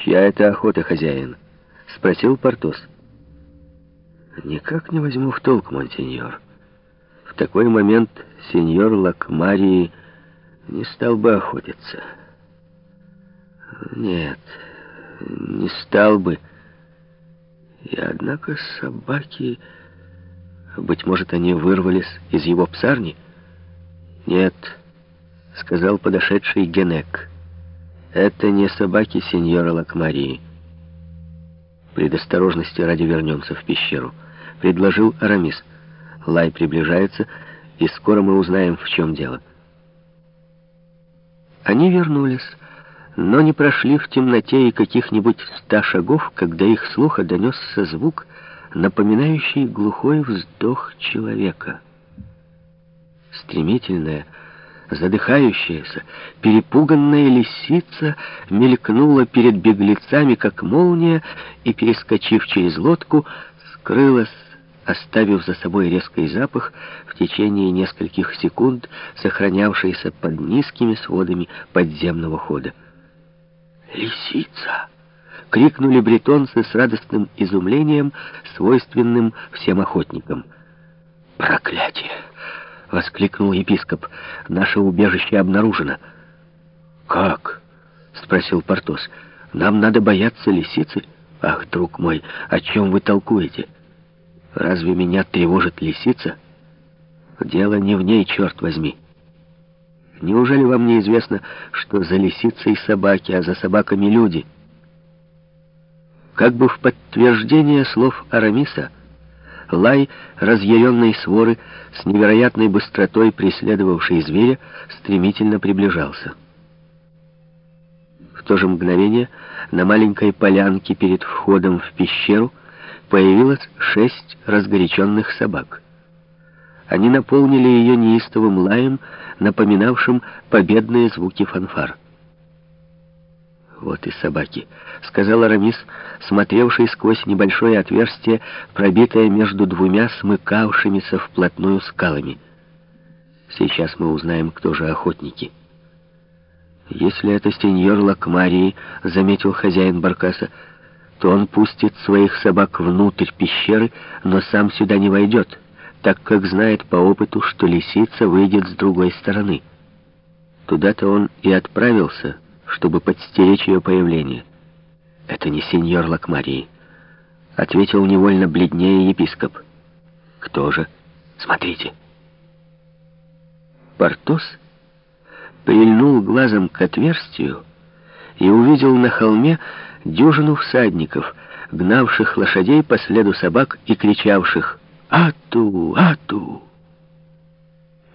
«Чья это охота, хозяин?» — спросил Портос. «Никак не возьму в толк, монсеньор. В такой момент сеньор Лакмарии не стал бы охотиться. Нет, не стал бы. И однако собаки... Быть может, они вырвались из его псарни? Нет, сказал подошедший Генек. Это не собаки сеньора Лакмарии. Предосторожности ради вернемся в пещеру. Предложил Арамис. Лай приближается, и скоро мы узнаем, в чем дело. Они вернулись, но не прошли в темноте и каких-нибудь ста шагов, когда их слуха донесся звук, напоминающий глухой вздох человека. Стремительная, задыхающаяся, перепуганная лисица мелькнула перед беглецами, как молния, и, перескочив через лодку, скрылась, оставив за собой резкий запах в течение нескольких секунд, сохранявшийся под низкими сводами подземного хода. «Лисица!» — крикнули бретонцы с радостным изумлением, свойственным всем охотникам. «Проклятие!» — воскликнул епископ. «Наше убежище обнаружено». «Как?» — спросил Портос. «Нам надо бояться лисицы? Ах, друг мой, о чем вы толкуете? Разве меня тревожит лисица? Дело не в ней, черт возьми». Неужели вам не известно, что за лисицей собаки, а за собаками люди? Как бы в подтверждение слов Арамиса, лай разъяренной своры с невероятной быстротой преследовавшей зверя стремительно приближался. В то же мгновение на маленькой полянке перед входом в пещеру появилось шесть разгоряченных собак. Они наполнили ее неистовым лаем, напоминавшим победные звуки фанфар. «Вот и собаки», — сказал Арамис, смотревший сквозь небольшое отверстие, пробитое между двумя смыкавшимися вплотную скалами. «Сейчас мы узнаем, кто же охотники». «Если это сеньор Лакмарии», — заметил хозяин Баркаса, — «то он пустит своих собак внутрь пещеры, но сам сюда не войдет» так как знает по опыту, что лисица выйдет с другой стороны. Туда-то он и отправился, чтобы подстеречь ее появление. «Это не сеньор Лакмарии», — ответил невольно бледнее епископ. «Кто же? Смотрите». Портос прильнул глазом к отверстию и увидел на холме дюжину всадников, гнавших лошадей по следу собак и кричавших «Ату! Ату!»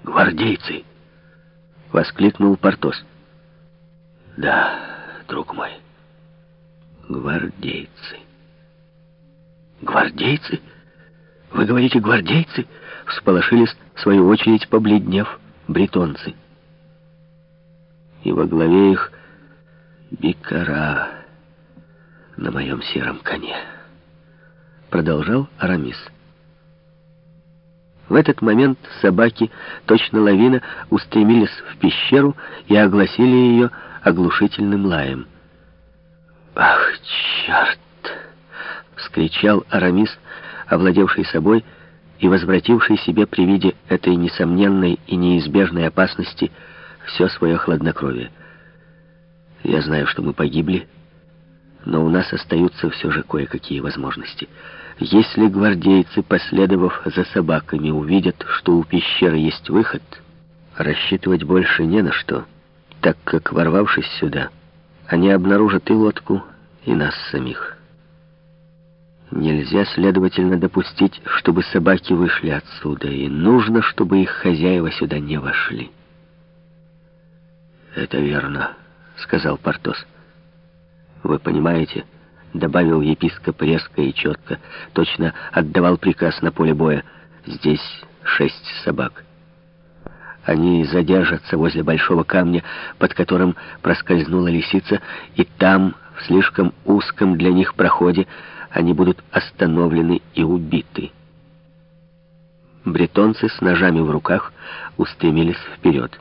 «Гвардейцы!» — воскликнул Портос. «Да, друг мой, гвардейцы». «Гвардейцы? Вы говорите, гвардейцы?» — всполошились, в свою очередь, побледнев, бретонцы. И во главе их Бикара на моем сером коне. Продолжал Арамис. В этот момент собаки, точно лавина, устремились в пещеру и огласили ее оглушительным лаем. «Ах, черт!» — вскричал Арамис, овладевший собой и возвративший себе при виде этой несомненной и неизбежной опасности все свое хладнокровие. «Я знаю, что мы погибли, но у нас остаются все же кое-какие возможности». Если гвардейцы, последовав за собаками, увидят, что у пещеры есть выход, рассчитывать больше не на что, так как, ворвавшись сюда, они обнаружат и лодку, и нас самих. Нельзя, следовательно, допустить, чтобы собаки вышли отсюда, и нужно, чтобы их хозяева сюда не вошли. «Это верно», — сказал Портос. «Вы понимаете...» добавил епископ резко и четко, точно отдавал приказ на поле боя. Здесь шесть собак. Они задержатся возле большого камня, под которым проскользнула лисица, и там, в слишком узком для них проходе, они будут остановлены и убиты. Бретонцы с ножами в руках устремились вперед.